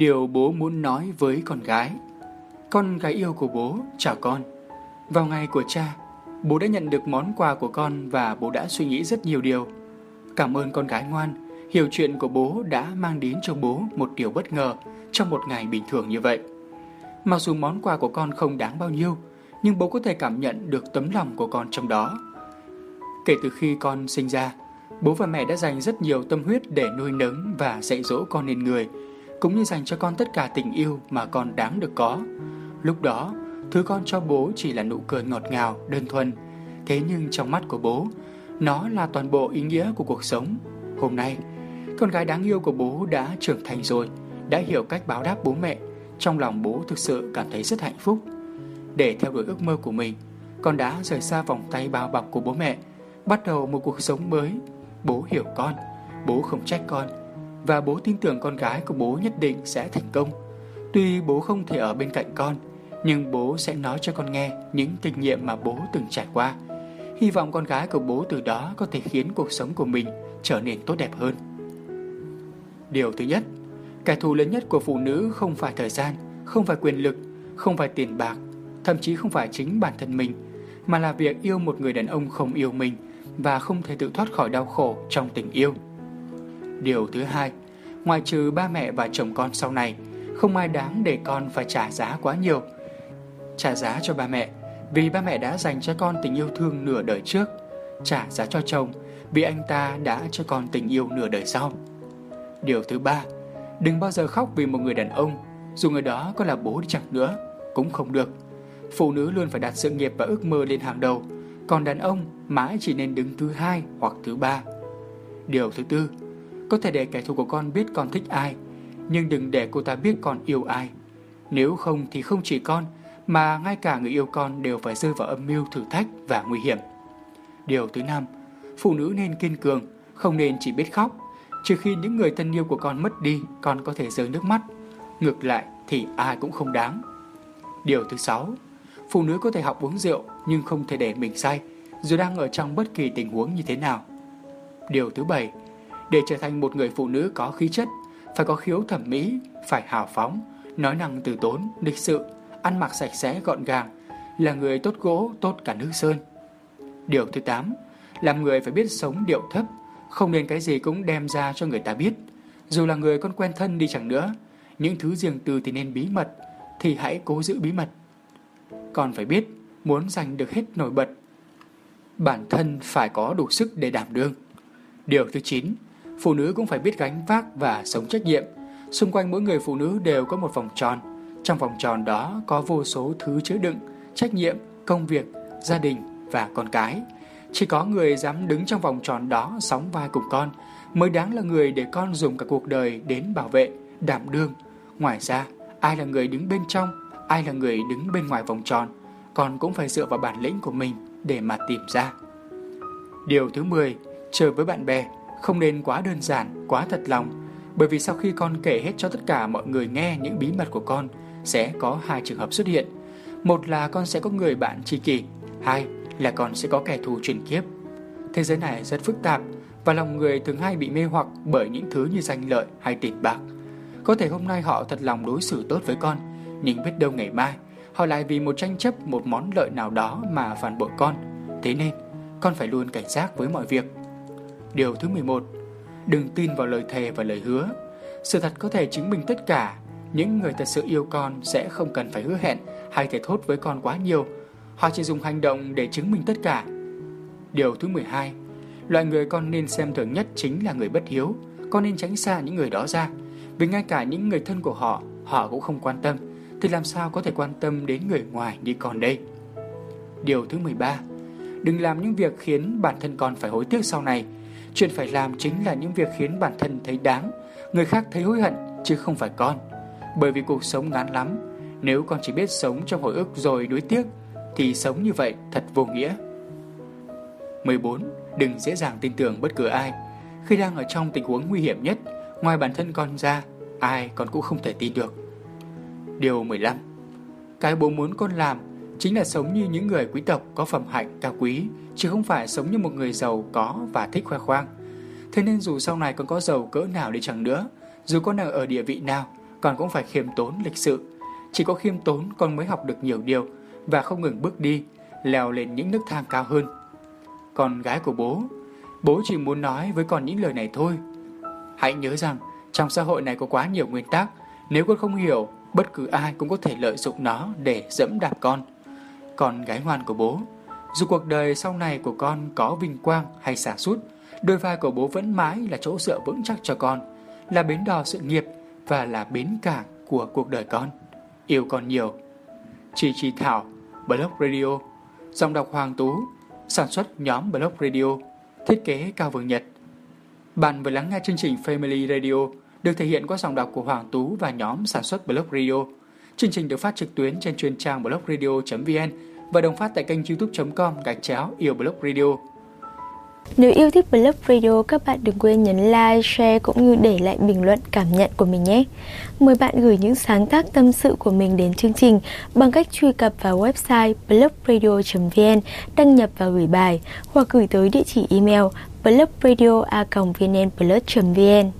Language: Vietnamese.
Điều bố muốn nói với con gái. Con gái yêu của bố, chào con. Vào ngày của cha Bố đã nhận được món quà của con Và bố đã suy nghĩ rất nhiều điều. Cảm ơn con gái ngoan Hiểu chuyện của bố đã mang đến cho bố Một điều bất ngờ Trong một ngày bình thường như vậy. Mặc dù món quà của con không đáng bao nhiêu Nhưng bố có thể cảm nhận được tấm lòng của con trong đó. Kể từ khi con sinh ra Bố và mẹ đã dành rất nhiều tâm huyết để nuôi nấng và dạy dỗ con nên người, cũng như dành cho con tất cả tình yêu mà con đáng được có. Lúc đó, thứ con cho bố chỉ là nụ cười ngọt ngào, đơn thuần. Thế nhưng trong mắt của bố, nó là toàn bộ ý nghĩa của cuộc sống. Hôm nay, con gái đáng yêu của bố đã trưởng thành rồi, đã hiểu cách báo đáp bố mẹ. Trong lòng bố thực sự cảm thấy rất hạnh phúc. Để theo đuổi ước mơ của mình, con đã rời xa vòng tay bao bọc của bố mẹ, bắt đầu một cuộc sống mới Bố hiểu con, bố không trách con và bố tin tưởng con gái của bố nhất định sẽ thành công. Tuy bố không thể ở bên cạnh con, nhưng bố sẽ nói cho con nghe những kinh nghiệm mà bố từng trải qua. Hy vọng con gái của bố từ đó có thể khiến cuộc sống của mình trở nên tốt đẹp hơn. Điều thứ nhất, kẻ thù lớn nhất của phụ nữ không phải thời gian, không phải quyền lực, không phải tiền bạc, thậm chí không phải chính bản thân mình, mà là việc yêu một người đàn ông không yêu mình và không thể tự thoát khỏi đau khổ trong tình yêu. Điều thứ hai, ngoài trừ ba mẹ và chồng con sau này, không ai đáng để con phải trả giá quá nhiều. Trả giá cho ba mẹ vì ba mẹ đã dành cho con tình yêu thương nửa đời trước, trả giá cho chồng vì anh ta đã cho con tình yêu nửa đời sau. Điều thứ ba, đừng bao giờ khóc vì một người đàn ông, dù người đó có là bố đi chẳng nữa, cũng không được. Phụ nữ luôn phải đặt sự nghiệp và ước mơ lên hàng đầu, còn đàn ông mãi chỉ nên đứng thứ hai hoặc thứ ba. Điều thứ tư, có thể để kẻ thù của con biết con thích ai, nhưng đừng để cô ta biết con yêu ai. Nếu không thì không chỉ con, mà ngay cả người yêu con đều phải rơi vào âm mưu thử thách và nguy hiểm. Điều thứ năm, phụ nữ nên kiên cường, không nên chỉ biết khóc. Trừ khi những người thân yêu của con mất đi, con có thể rơi nước mắt. Ngược lại thì ai cũng không đáng. Điều thứ sáu, phụ nữ có thể học uống rượu nhưng không thể để mình say, dù đang ở trong bất kỳ tình huống như thế nào. Điều thứ bảy, để trở thành một người phụ nữ có khí chất, phải có khiếu thẩm mỹ, phải hào phóng, nói năng từ tốn, lịch sự, ăn mặc sạch sẽ gọn gàng, là người tốt gỗ, tốt cả nước sơn. Điều thứ tám, làm người phải biết sống điệu thấp, không nên cái gì cũng đem ra cho người ta biết. Dù là người con quen thân đi chẳng nữa, những thứ riêng tư thì nên bí mật, thì hãy cố giữ bí mật. Còn phải biết, muốn giành được hết nổi bật bản thân phải có đủ sức để đảm đương. Điều thứ 9, phụ nữ cũng phải biết gánh vác và sống trách nhiệm. Xung quanh mỗi người phụ nữ đều có một vòng tròn. Trong vòng tròn đó có vô số thứ chứa đựng, trách nhiệm, công việc, gia đình và con cái. Chỉ có người dám đứng trong vòng tròn đó sóng vai cùng con mới đáng là người để con dùng cả cuộc đời đến bảo vệ, đảm đương. Ngoài ra, ai là người đứng bên trong, ai là người đứng bên ngoài vòng tròn, con cũng phải dựa vào bản lĩnh của mình để mà tìm ra. Điều thứ 10, chơi với bạn bè không nên quá đơn giản, quá thật lòng, bởi vì sau khi con kể hết cho tất cả mọi người nghe những bí mật của con, sẽ có hai trường hợp xuất hiện. Một là con sẽ có người bạn tri kỷ, hai là con sẽ có kẻ thù truyền kiếp. Thế giới này rất phức tạp và lòng người thường hay bị mê hoặc bởi những thứ như danh lợi hay tiền bạc. Có thể hôm nay họ thật lòng đối xử tốt với con, nhưng biết đâu ngày mai họ lại vì một tranh chấp một món lợi nào đó mà phản bội con. Thế nên, con phải luôn cảnh giác với mọi việc. Điều thứ 11. Đừng tin vào lời thề và lời hứa. Sự thật có thể chứng minh tất cả. Những người thật sự yêu con sẽ không cần phải hứa hẹn hay thể thốt với con quá nhiều. Họ chỉ dùng hành động để chứng minh tất cả. Điều thứ 12. Loại người con nên xem thường nhất chính là người bất hiếu. Con nên tránh xa những người đó ra. Vì ngay cả những người thân của họ, họ cũng không quan tâm thì làm sao có thể quan tâm đến người ngoài như con đây. Điều thứ 13. Đừng làm những việc khiến bản thân con phải hối tiếc sau này. Chuyện phải làm chính là những việc khiến bản thân thấy đáng, người khác thấy hối hận chứ không phải con. Bởi vì cuộc sống ngắn lắm, nếu con chỉ biết sống trong hồi ức rồi nuối tiếc thì sống như vậy thật vô nghĩa. 14. Đừng dễ dàng tin tưởng bất cứ ai. Khi đang ở trong tình huống nguy hiểm nhất, ngoài bản thân con ra, ai con cũng không thể tin được. Điều 15 Cái bố muốn con làm chính là sống như những người quý tộc có phẩm hạnh cao quý, chứ không phải sống như một người giàu có và thích khoe khoang. Thế nên dù sau này con có giàu cỡ nào đi chẳng nữa, dù con đang ở địa vị nào, con cũng phải khiêm tốn lịch sự. Chỉ có khiêm tốn con mới học được nhiều điều và không ngừng bước đi, leo lên những nước thang cao hơn. Con gái của bố, bố chỉ muốn nói với con những lời này thôi. Hãy nhớ rằng, trong xã hội này có quá nhiều nguyên tắc, nếu con không hiểu, bất cứ ai cũng có thể lợi dụng nó để dẫm đạp con. Con gái ngoan của bố, dù cuộc đời sau này của con có vinh quang hay xả sút, đôi vai của bố vẫn mãi là chỗ dựa vững chắc cho con, là bến đò sự nghiệp và là bến cảng của cuộc đời con. Yêu con nhiều. Chị Chi Thảo, Blog Radio, dòng đọc Hoàng Tú, sản xuất nhóm Blog Radio, thiết kế Cao Vương Nhật. Bạn vừa lắng nghe chương trình Family Radio được thể hiện qua dòng đọc của Hoàng Tú và nhóm sản xuất Blog Radio. Chương trình được phát trực tuyến trên chuyên trang blogradio.vn và đồng phát tại kênh youtube.com gạch chéo yêu blog radio. Nếu yêu thích Blog Radio, các bạn đừng quên nhấn like, share cũng như để lại bình luận cảm nhận của mình nhé. Mời bạn gửi những sáng tác tâm sự của mình đến chương trình bằng cách truy cập vào website blogradio.vn, đăng nhập và gửi bài hoặc gửi tới địa chỉ email blogradio.vnplus.vn.